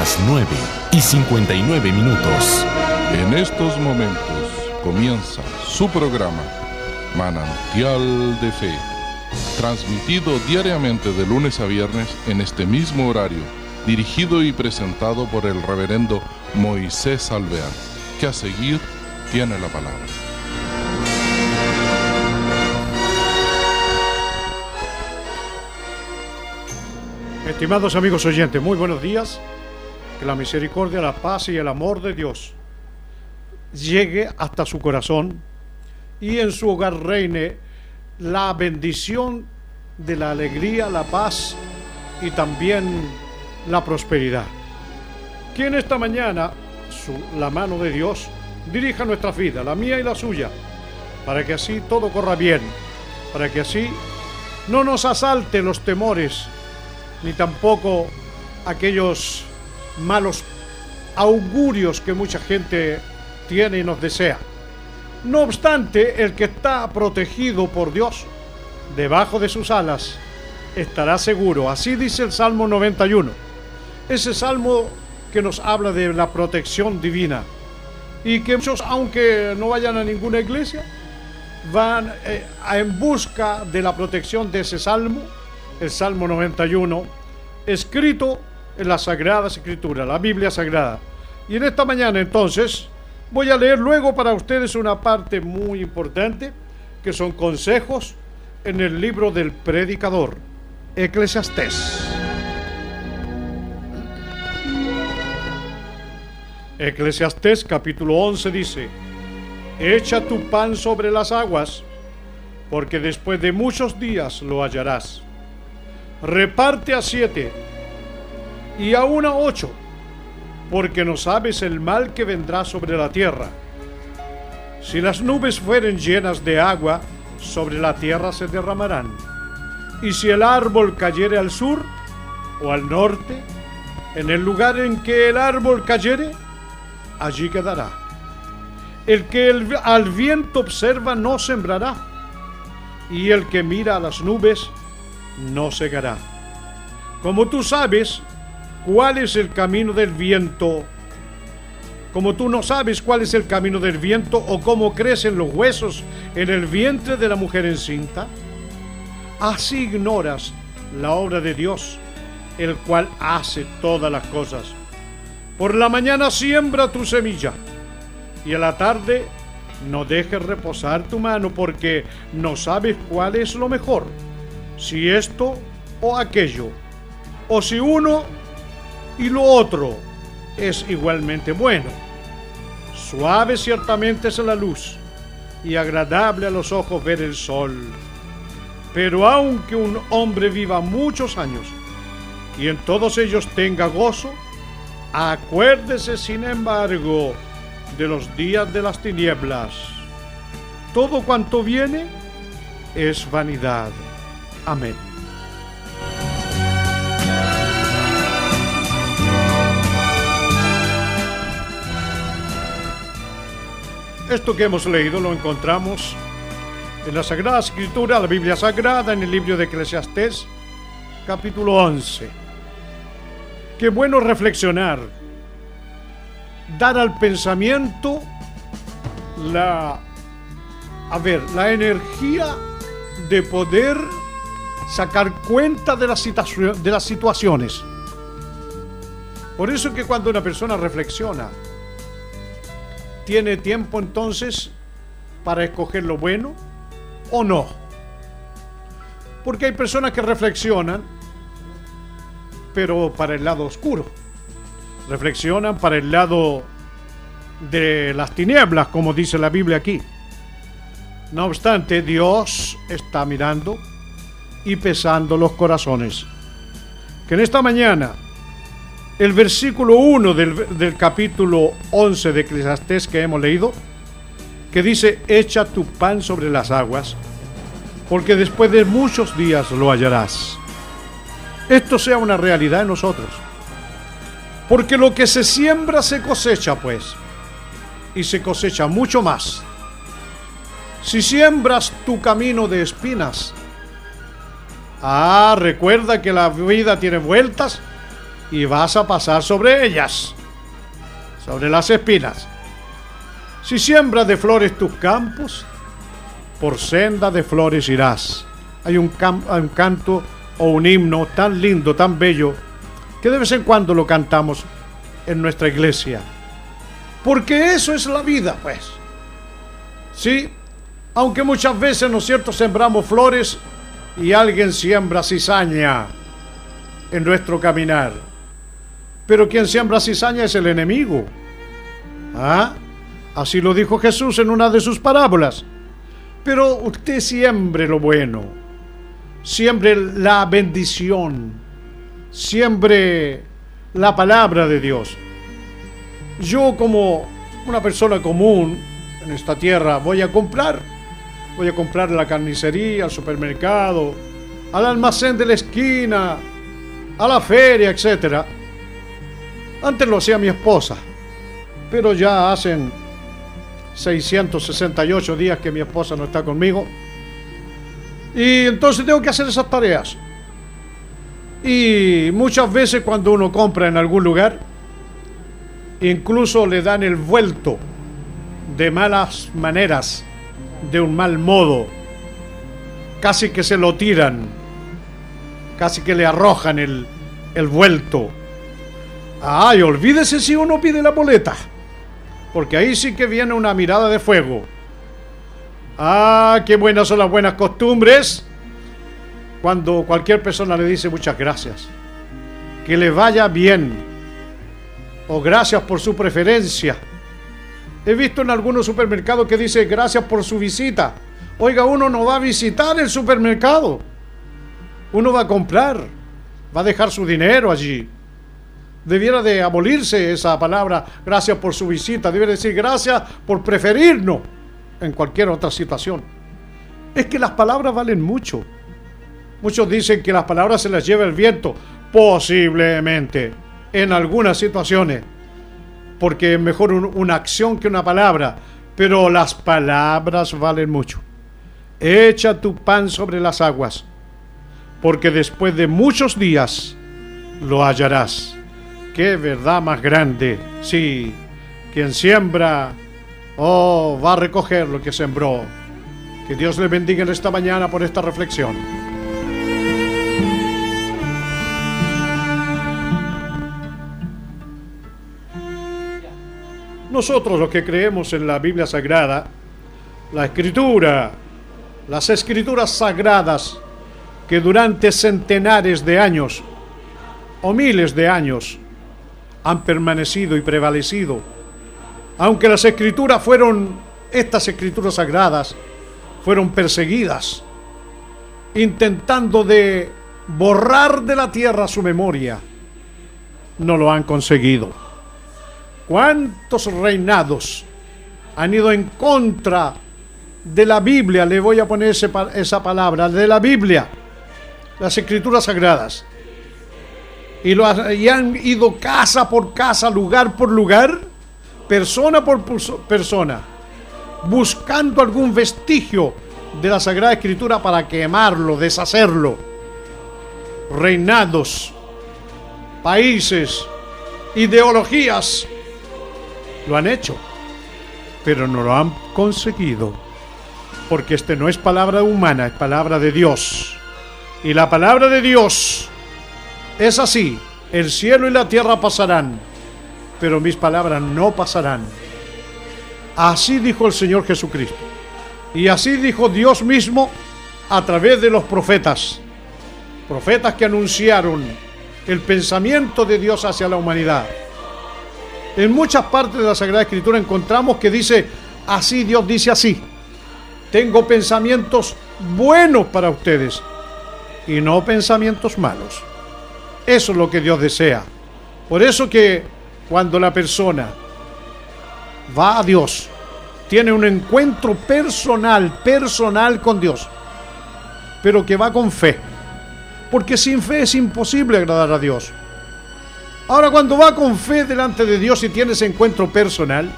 las 9 y 59 minutos. En estos momentos comienza su programa Manantial de Fe, transmitido diariamente de lunes a viernes en este mismo horario, dirigido y presentado por el reverendo Moisés Alvear, que a seguir tiene la palabra. Estimados amigos oyentes, muy buenos días. Que la misericordia, la paz y el amor de Dios llegue hasta su corazón y en su hogar reine la bendición de la alegría, la paz y también la prosperidad. Que en esta mañana su, la mano de Dios dirija nuestra vida, la mía y la suya, para que así todo corra bien, para que así no nos asalten los temores, ni tampoco aquellos malos augurios que mucha gente tiene y nos desea. No obstante, el que está protegido por Dios, debajo de sus alas, estará seguro. Así dice el Salmo 91. Ese salmo que nos habla de la protección divina. Y que muchos, aunque no vayan a ninguna iglesia, van eh, en busca de la protección de ese salmo, el Salmo 91, escrito en la Sagrada Escritura, la Biblia Sagrada. Y en esta mañana entonces voy a leer luego para ustedes una parte muy importante, que son consejos en el libro del predicador, Eclesiastés. Eclesiastés capítulo 11 dice, Echa tu pan sobre las aguas, porque después de muchos días lo hallarás. Reparte a siete y a ocho, porque no sabes el mal que vendrá sobre la tierra. Si las nubes fueren llenas de agua, sobre la tierra se derramarán. Y si el árbol cayere al sur o al norte, en el lugar en que el árbol cayere, allí quedará. El que al viento observa no sembrará, y el que mira a las nubes no segará. Como tú sabes cuál es el camino del viento, como tú no sabes cuál es el camino del viento o cómo crecen los huesos en el vientre de la mujer encinta, así ignoras la obra de Dios, el cual hace todas las cosas. Por la mañana siembra tu semilla y a la tarde no dejes reposar tu mano porque no sabes cuál es lo mejor, si esto o aquello, o si uno y lo otro es igualmente bueno. Suave ciertamente es la luz y agradable a los ojos ver el sol. Pero aunque un hombre viva muchos años y en todos ellos tenga gozo, acuérdese sin embargo de los días de las tinieblas. Todo cuanto viene es vanidad. Amén. Esto que hemos leído lo encontramos en la Sagrada Escritura, la Biblia Sagrada, en el libro de Eclesiastés, capítulo 11. Qué bueno reflexionar, dar al pensamiento la, a ver, la energía de poder sacar cuenta de las, de las situaciones. Por eso que cuando una persona reflexiona, tiene tiempo entonces para escoger lo bueno o no. Porque hay personas que reflexionan, pero para el lado oscuro. Reflexionan para el lado de las tinieblas, como dice la Biblia aquí. No obstante, Dios está mirando y pesando los corazones. Que en esta mañana el versículo 1 del, capítulo 11 de Eclesiastés que hemos leído, que dice, echa tu pan sobre las aguas, porque después de muchos días lo hallarás. Esto sea una realidad en nosotros. Porque lo que se siembra se cosecha, pues, y se cosecha mucho más. Si siembras tu camino de espinas, ah, recuerda que la vida tiene vueltas y vas a pasar sobre ellas, sobre las espinas. Si siembras de flores tus campos, por senda de flores irás. Hay un, un canto o un himno tan lindo, tan bello, que de vez en cuando lo cantamos en nuestra iglesia. Porque eso es la vida, pues. Sí, aunque muchas veces, ¿no es cierto?, sembramos flores y alguien siembra cizaña en nuestro caminar. Pero quien siembra cizaña es el enemigo. ¿Ah? Así lo dijo Jesús en una de sus parábolas. Pero usted siembre lo bueno, siembre la bendición, siembre la palabra de Dios. Yo como una persona común en esta tierra voy a comprar, voy a comprar la carnicería, al supermercado, al almacén de la esquina, a la feria, etc. Antes lo hacía mi esposa, pero ya hacen 668 días que mi esposa no está conmigo. Y entonces tengo que hacer esas tareas. Y muchas veces cuando uno compra en algún lugar, incluso le dan el vuelto de malas maneras, de un mal modo. Casi que se lo tiran, casi que le arrojan el, el vuelto. Ay, olvídese si uno pide la boleta porque ahí sí que viene una mirada de fuego. Ah, qué buenas son las buenas costumbres. Cuando cualquier persona le dice muchas gracias, que le vaya bien, o gracias por su preferencia. He visto en algunos supermercados que dice gracias por su visita. Oiga, uno no va a visitar el supermercado. Uno va a comprar, va a dejar su dinero allí debiera de abolirse esa palabra, gracias por su visita, debiera decir gracias por preferirnos en cualquier otra situación. Es que las palabras valen mucho. Muchos dicen que las palabras se las lleva el viento, posiblemente, en algunas situaciones, porque es mejor una acción que una palabra, pero las palabras valen mucho. Echa tu pan sobre las aguas, porque después de muchos días lo hallarás qué verdad más grande. Sí, quien siembra, oh, va a recoger lo que sembró. Que Dios le bendiga en esta mañana por esta reflexión. Nosotros los que creemos en la Biblia Sagrada, la Escritura, las Escrituras Sagradas, que durante centenares de años o miles de años han permanecido y prevalecido. Aunque las escrituras fueron, estas escrituras sagradas, fueron perseguidas, intentando de borrar de la tierra su memoria, no lo han conseguido. ¿Cuántos reinados han ido en contra de la Biblia? Le voy a poner esa palabra, de la Biblia, las escrituras sagradas y, lo, han ido casa por casa, lugar por lugar, persona por persona, buscando algún vestigio de la Sagrada Escritura para quemarlo, deshacerlo. Reinados, países, ideologías, lo han hecho, pero no lo han conseguido, porque este no es palabra humana, es palabra de Dios. Y la palabra de Dios es así, el cielo y la tierra pasarán, pero mis palabras no pasarán. Así dijo el Señor Jesucristo. Y así dijo Dios mismo a través de los profetas. Profetas que anunciaron el pensamiento de Dios hacia la humanidad. En muchas partes de la Sagrada Escritura encontramos que dice, así Dios dice así. Tengo pensamientos buenos para ustedes y no pensamientos malos. Eso es lo que Dios desea. Por eso que cuando la persona va a Dios, tiene un encuentro personal, personal con Dios, pero que va con fe. Porque sin fe es imposible agradar a Dios. Ahora cuando va con fe delante de Dios y tiene ese encuentro personal,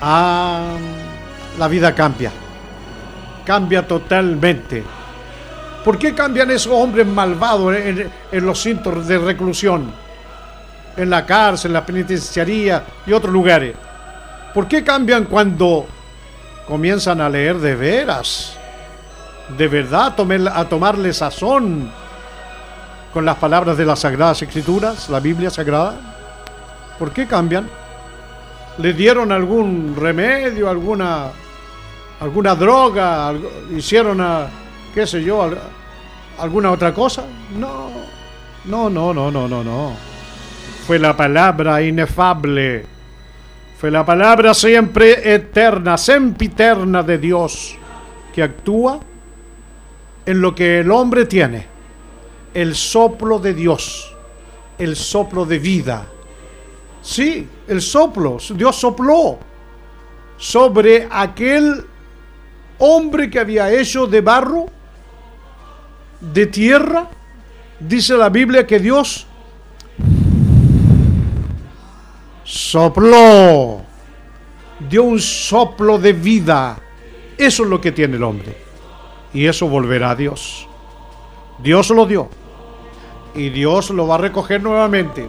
ah, la vida cambia. Cambia totalmente. ¿Por qué cambian esos hombres malvados en, los cintos de reclusión? en la cárcel, en la penitenciaría y otros lugares. ¿Por qué cambian cuando comienzan a leer de veras? De verdad, a tomarle sazón con las palabras de las Sagradas Escrituras, la Biblia Sagrada. ¿Por qué cambian? ¿Le dieron algún remedio, alguna, alguna droga? ¿Hicieron, a, qué sé yo, alguna otra cosa? No, no, no, no, no, no, no. Fue la palabra inefable. Fue la palabra siempre eterna, sempiterna de Dios, que actúa en lo que el hombre tiene. El soplo de Dios, el soplo de vida. Sí, el soplo. Dios sopló sobre aquel hombre que había hecho de barro, de tierra, dice la Biblia que Dios sopló, dio un soplo de vida. Eso es lo que tiene el hombre. Y eso volverá a Dios. Dios lo dio. Y Dios lo va a recoger nuevamente.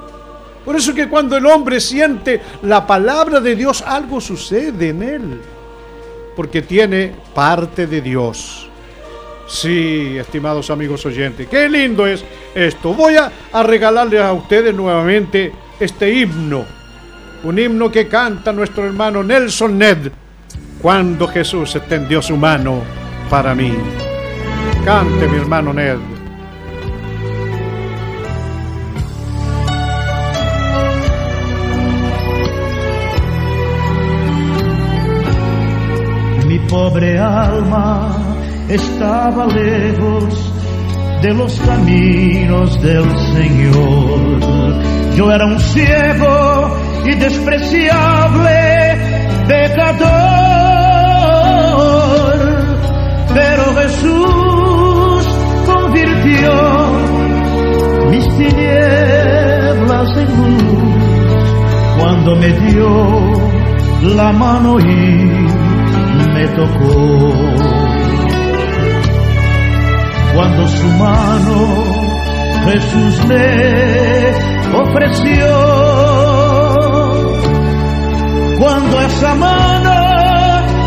Por eso que cuando el hombre siente la palabra de Dios, algo sucede en él. Porque tiene parte de Dios. Sí, estimados amigos oyentes, qué lindo es esto. Voy a, regalarles a ustedes nuevamente este himno. Un himno que canta nuestro hermano Nelson Ned cuando Jesús extendió su mano para mí. Cante mi hermano Ned. Mi pobre alma estaba lejos de los caminos del Señor. Yo era un ciego y despreciable pecador, pero Jesús convirtió mis tinieblas en luz cuando me dio la mano y me tocó cuando su mano Jesús me ofreció. Cuando esa mano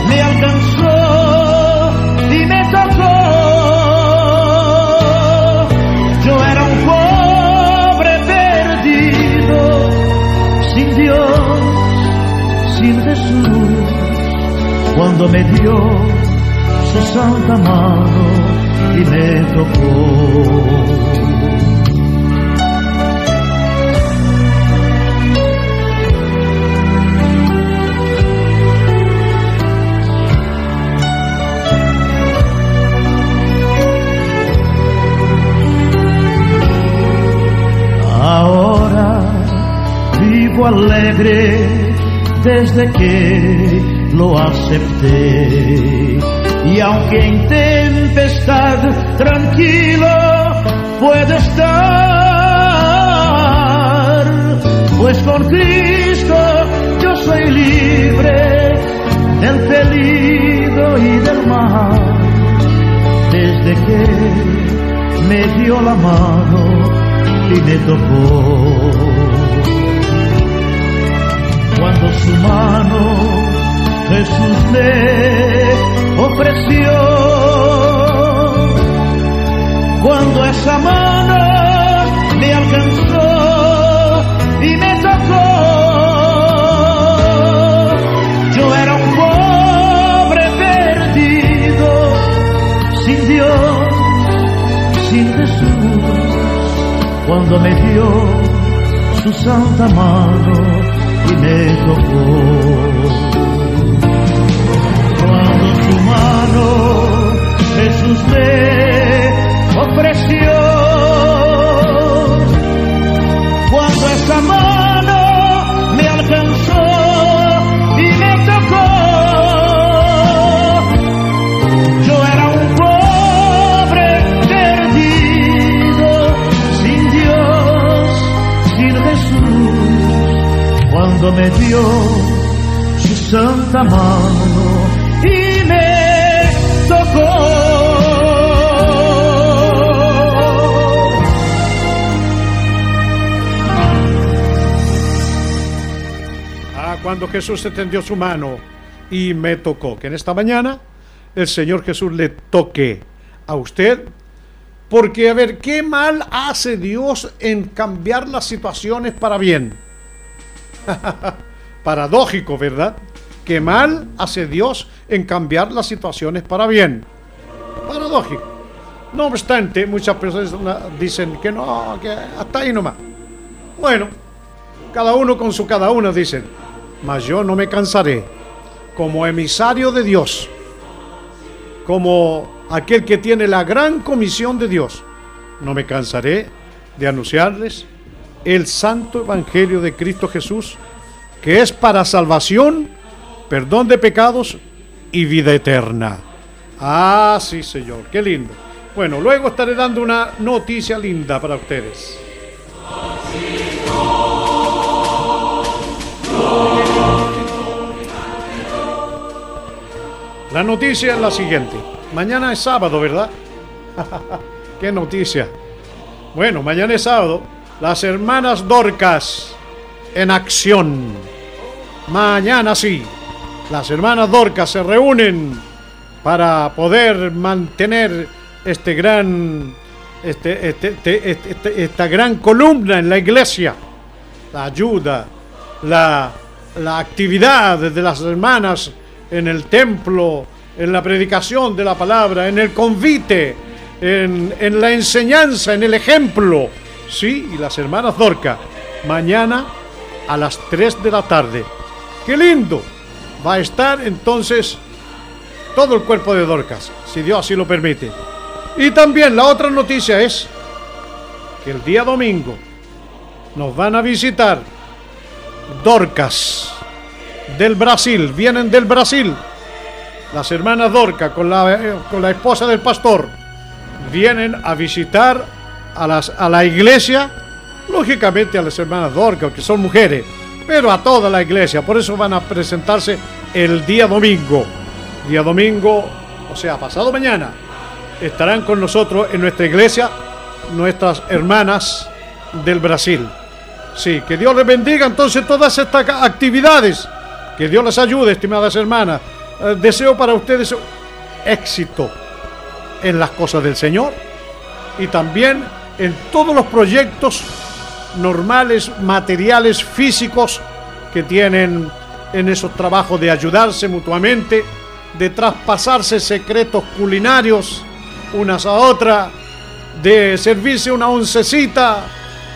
me alcanzó y me tocó, yo era un pobre perdido, sin Dios, sin Jesús, cuando me dio su santa mano y me vivo alegre desde que lo acepté. Y aunque en tranquilo puede estar, pues con Cristo yo soy libre del peligro y del mal, desde que me dio la mano y me tocó. Cuando su mano Jesús me ofreció. Cuando esa mano me alcanzó y me tocó, yo era un pobre perdido, sin Dios, sin Jesús, cuando me dio su santa mano y me tocó. Santa mano y me tocó. cuando Jesús extendió su mano y me tocó. Que en esta mañana el Señor Jesús le toque a usted. Porque, a ver, ¿qué mal hace Dios en cambiar las situaciones para bien? Paradójico, ¿verdad? ¿Qué mal hace Dios en cambiar las situaciones para bien? Paradójico. No obstante, muchas personas dicen que no, que hasta ahí nomás. Bueno, cada uno con su cada uno dicen, mas yo no me cansaré como emisario de Dios, como aquel que tiene la gran comisión de Dios. No me cansaré de anunciarles el santo evangelio de Cristo Jesús, que es para salvación, perdón de pecados y vida eterna. Ah, sí, Señor, qué lindo. Bueno, luego estaré dando una noticia linda para ustedes. La noticia es la siguiente. Mañana es sábado, ¿verdad? ¿Qué noticia? Bueno, mañana es sábado. Las hermanas Dorcas en acción. Mañana sí. Las hermanas Dorcas se reúnen para poder mantener este gran este, este, este, esta gran columna en la iglesia, la ayuda, la, la actividad de las hermanas en el templo, en la predicación de la palabra, en el convite, en, en la enseñanza, en el ejemplo. Sí, y las hermanas Dorca, mañana a las 3 de la tarde. ¡Qué lindo! Va a estar entonces todo el cuerpo de Dorcas, si Dios así lo permite. Y también la otra noticia es que el día domingo nos van a visitar Dorcas del Brasil, vienen del Brasil. Las hermanas Dorcas con la, eh, con la esposa del pastor vienen a visitar a, las, a la iglesia, lógicamente a las hermanas Dorcas, que son mujeres, pero a toda la iglesia. Por eso van a presentarse el día domingo. Día domingo, o sea, pasado mañana, estarán con nosotros en nuestra iglesia nuestras hermanas del Brasil. Sí, que Dios les bendiga entonces todas estas actividades. Que Dios les ayude, estimadas hermanas. Eh, deseo para ustedes éxito en las cosas del Señor y también en todos los proyectos normales, materiales, físicos que tienen en esos trabajos de ayudarse mutuamente, de traspasarse secretos culinarios unas a otras, de servirse una oncecita,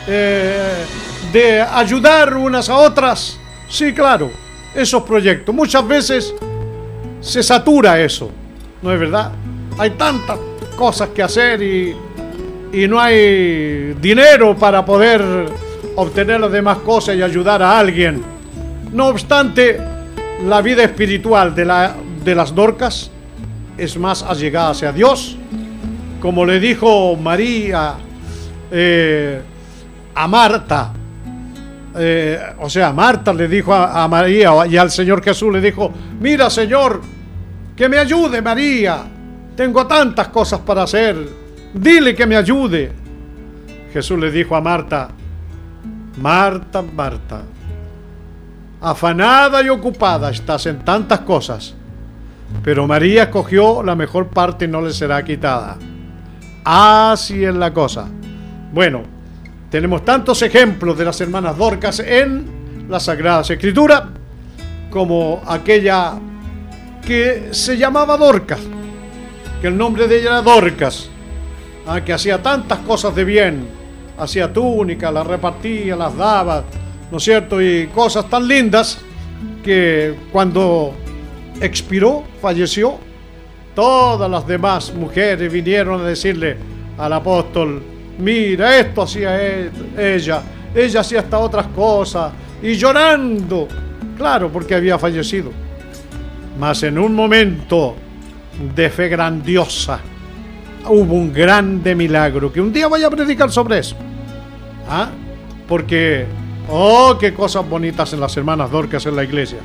eh, de ayudar unas a otras. Sí, claro, esos proyectos. Muchas veces se satura eso, ¿no es verdad? Hay tantas cosas que hacer y, y no hay dinero para poder obtener las demás cosas y ayudar a alguien. No obstante, la vida espiritual de, la, de las dorcas es más allegada hacia Dios. Como le dijo María eh, a Marta, eh, o sea, Marta le dijo a, María y al Señor Jesús le dijo, mira Señor, que me ayude María, tengo tantas cosas para hacer, dile que me ayude. Jesús le dijo a Marta, Marta, Marta, afanada y ocupada estás en tantas cosas, pero María cogió la mejor parte y no le será quitada. Así es la cosa. Bueno, tenemos tantos ejemplos de las hermanas Dorcas en las Sagradas Escrituras, como aquella que se llamaba Dorcas, que el nombre de ella era Dorcas, ah, que hacía tantas cosas de bien, hacía túnicas, las repartía, las daba, ¿no es cierto? Y cosas tan lindas que cuando expiró, falleció, Todas las demás mujeres vinieron a decirle al apóstol, mira, esto hacía e-, ella, ella hacía hasta otras cosas, y llorando, claro, porque había fallecido. Mas en un momento de fe grandiosa, hubo un grande milagro, que un día voy a predicar sobre eso. ¿Ah? Porque, oh, qué cosas bonitas en las hermanas Dorcas en la iglesia.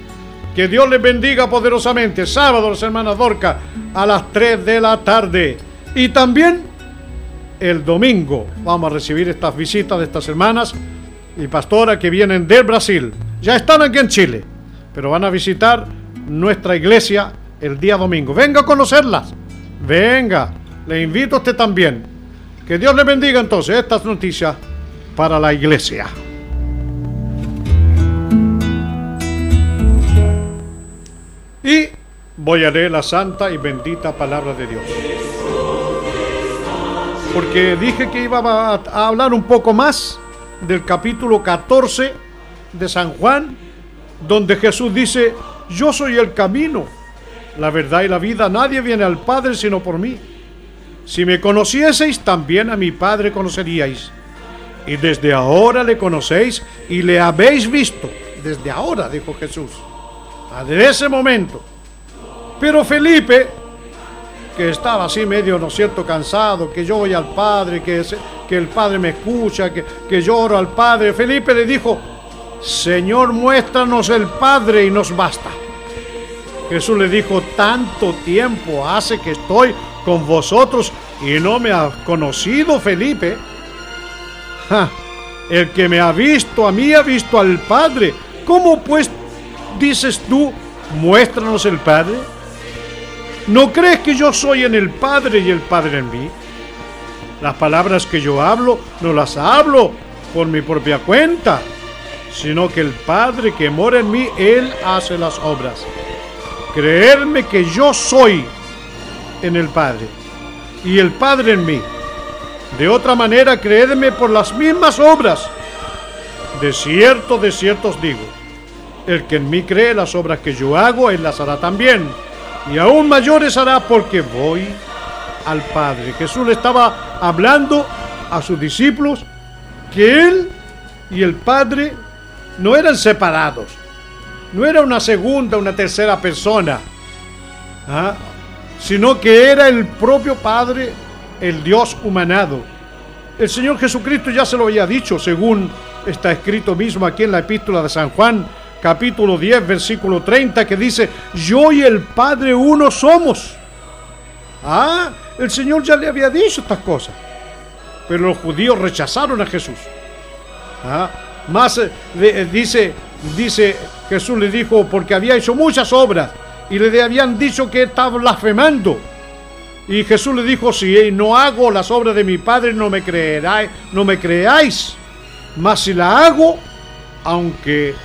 Que Dios les bendiga poderosamente. Sábado, las hermanas Dorca, a las 3 de la tarde. Y también el domingo vamos a recibir estas visitas de estas hermanas y pastora que vienen del Brasil. Ya están aquí en Chile. pero van a visitar nuestra iglesia el día domingo. Venga a conocerlas. Venga, le invito a usted también. Que Dios le bendiga entonces estas noticias para la iglesia. Y voy a leer la santa y bendita palabra de Dios. Porque dije que iba a hablar un poco más del capítulo 14 de San Juan, donde Jesús dice, yo soy el camino, la verdad y la vida, nadie viene al Padre sino por mí. Si me conocieseis, también a mi Padre conoceríais. Y desde ahora le conocéis y le habéis visto. Desde ahora, dijo Jesús. Desde ese momento. Pero Felipe, que estaba así medio, ¿no es cierto?, cansado, que yo voy al Padre, que, el Padre me escucha, que, que lloro al Padre. Felipe le dijo, Señor, muéstranos el Padre y nos basta. Jesús le dijo, tanto tiempo hace que estoy con vosotros y no me has conocido, Felipe. el que me ha visto a mí ha visto al Padre. ¿Cómo pues dices tú, muéstranos el Padre? ¿No crees que yo soy en el Padre y el Padre en mí? Las palabras que yo hablo no las hablo por mi propia cuenta sino que el Padre que mora en mí, Él hace las obras. Creerme que yo soy en el Padre y el Padre en mí. De otra manera, creedme por las mismas obras. De cierto, de cierto os digo, el que en mí cree las obras que yo hago, Él las hará también. Y aún mayores hará porque voy al Padre. Jesús le estaba hablando a sus discípulos que Él y el Padre no eran separados, no era una segunda, una tercera persona, ¿ah? sino que era el propio Padre, el Dios humanado. El Señor Jesucristo ya se lo había dicho, según está escrito mismo aquí en la epístola de San Juan, capítulo 10, versículo 30, que dice, yo y el Padre uno somos. Ah, el Señor ya le había dicho estas cosas, pero los judíos rechazaron a Jesús. ¿Ah? Más eh, eh, dice, dice Jesús le dijo, porque había hecho muchas obras y le habían dicho que estaba blasfemando. Y Jesús le dijo, si no hago las obras de mi Padre, no me creeráis, no me creáis. Mas si la hago, aunque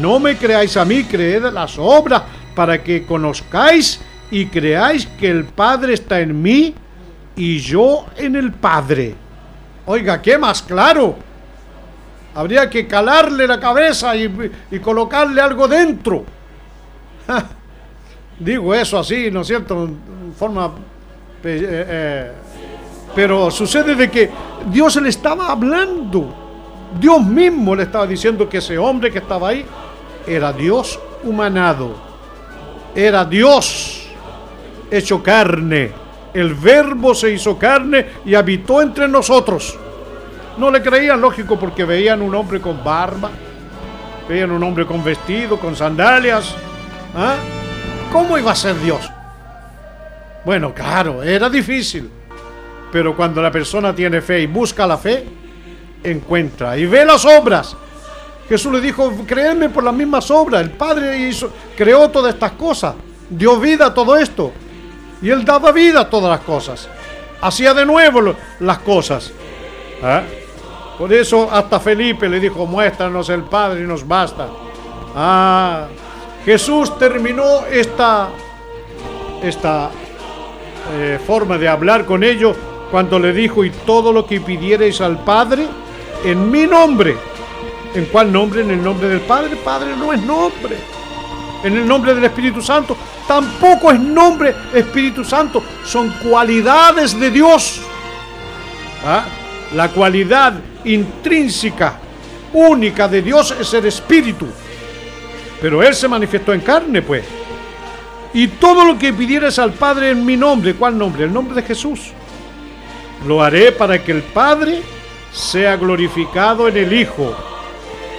no me creáis a mí, creed las obras para que conozcáis y creáis que el Padre está en mí y yo en el Padre. Oiga, ¿qué más claro? Habría que calarle la cabeza y, colocarle algo dentro. Digo eso así, ¿no es cierto? Forma... Eh, eh, pero sucede de que Dios le estaba hablando. Dios mismo le estaba diciendo que ese hombre que estaba ahí era Dios humanado. Era Dios hecho carne. El verbo se hizo carne y habitó entre nosotros. No le creían, lógico, porque veían un hombre con barba, veían un hombre con vestido, con sandalias. ¿Ah? ¿Cómo iba a ser Dios? Bueno, claro, era difícil. Pero cuando la persona tiene fe y busca la fe, encuentra y ve las obras. Jesús le dijo, créeme por las mismas obras. El Padre hizo, creó todas estas cosas, dio vida a todo esto. Y Él daba vida a todas las cosas. Hacía de nuevo las cosas. ¿Ah? Por eso hasta Felipe le dijo, muéstranos el Padre y nos basta. Ah, Jesús terminó esta, esta eh, forma de hablar con ellos cuando le dijo, y todo lo que pidierais al Padre, en mi nombre. ¿En cuál nombre? En el nombre del Padre. Padre no es nombre. En el nombre del Espíritu Santo. Tampoco es nombre Espíritu Santo. Son cualidades de Dios. ¿Ah? La cualidad intrínseca, única de Dios es el Espíritu. Pero Él se manifestó en carne, pues. Y todo lo que pidieres al Padre en mi nombre, ¿cuál nombre? El nombre de Jesús. Lo haré para que el Padre sea glorificado en el Hijo.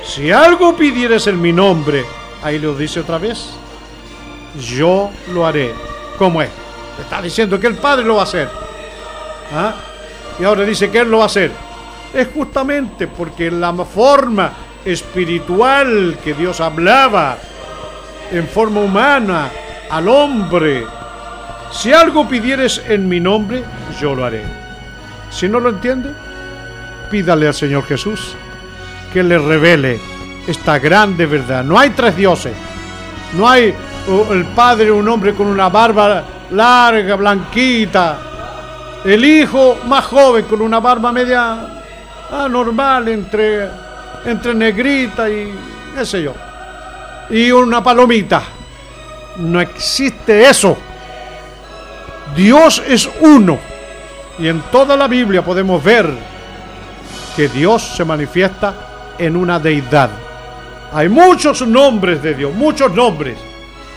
Si algo pidieres en mi nombre, ahí lo dice otra vez, yo lo haré. ¿Cómo es? Está diciendo que el Padre lo va a hacer. ¿Ah? Y ahora dice que Él lo va a hacer es justamente porque la forma espiritual que Dios hablaba en forma humana al hombre. Si algo pidieres en mi nombre, yo lo haré. Si no lo entiende, pídale al Señor Jesús que le revele esta grande verdad. No hay tres dioses. No hay uh, el Padre, un hombre con una barba larga, blanquita. El Hijo más joven con una barba media ah, normal, entre, entre negrita y qué sé yo. Y una palomita. No existe eso. Dios es uno. Y en toda la Biblia podemos ver que Dios se manifiesta en una deidad. Hay muchos nombres de Dios, muchos nombres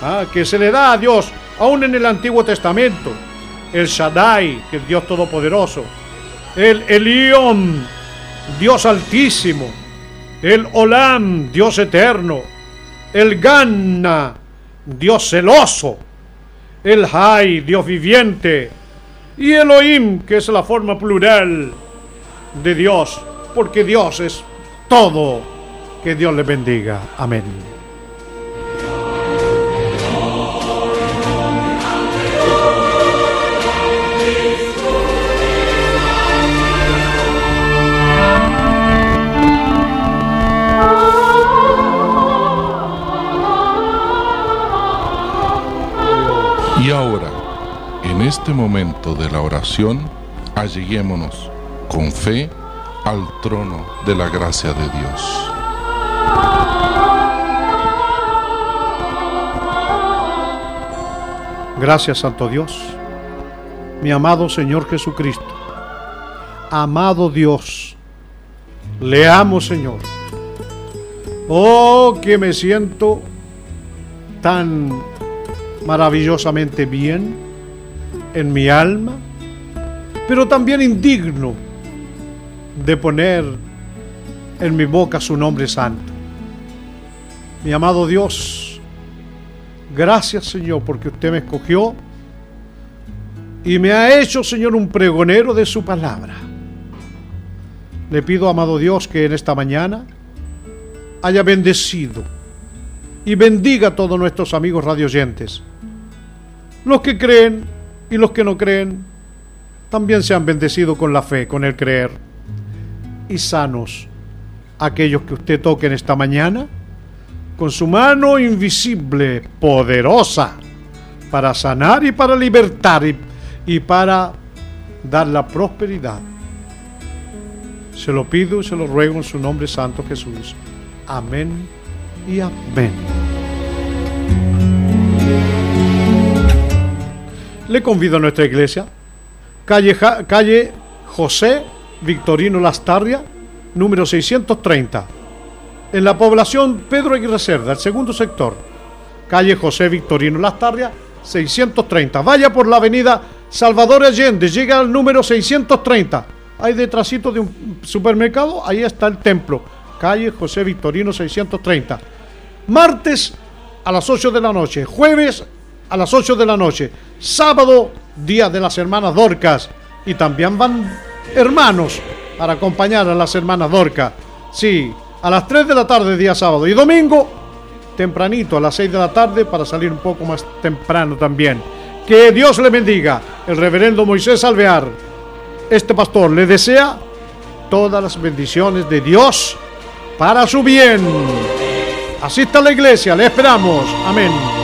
ah, que se le da a Dios, aún en el Antiguo Testamento. El Shaddai, que es Dios Todopoderoso. El Elión, Dios Altísimo. El Olam, Dios Eterno. El Ganna, Dios celoso. El Hay, Dios viviente. Y Elohim, que es la forma plural de Dios, porque Dios es todo que Dios les bendiga. Amén. Y ahora, en este momento de la oración, alleguémonos con fe al trono de la gracia de Dios. Gracias, Santo Dios. Mi amado Señor Jesucristo. Amado Dios. Le amo, Señor. Oh, que me siento tan maravillosamente bien en mi alma, pero también indigno de poner en mi boca su nombre santo. Mi amado Dios, gracias Señor porque usted me escogió y me ha hecho Señor un pregonero de su palabra. Le pido, amado Dios, que en esta mañana haya bendecido y bendiga a todos nuestros amigos radioyentes. Los que creen y los que no creen también se han bendecido con la fe, con el creer. Y sanos aquellos que usted toque en esta mañana con su mano invisible, poderosa, para sanar y para libertar y, para dar la prosperidad. Se lo pido y se lo ruego en su nombre santo Jesús. Amén y amén. Le convido a nuestra iglesia, calle, calle José Victorino Lastarria, número 630 en la población Pedro Aguirre Cerda, el segundo sector, calle José Victorino Lastarria, 630. Vaya por la avenida Salvador Allende, llega al número 630. Ahí detrásito de un supermercado, ahí está el templo, calle José Victorino 630. Martes a las 8 de la noche, jueves a las 8 de la noche, sábado, día de las hermanas Dorcas. Y también van hermanos para acompañar a las hermanas Dorcas. Sí, a las 3 de la tarde día sábado y domingo tempranito a las 6 de la tarde para salir un poco más temprano también. Que Dios le bendiga. El reverendo Moisés Alvear, este pastor, le desea todas las bendiciones de Dios para su bien. Asista a la iglesia, le esperamos. Amén.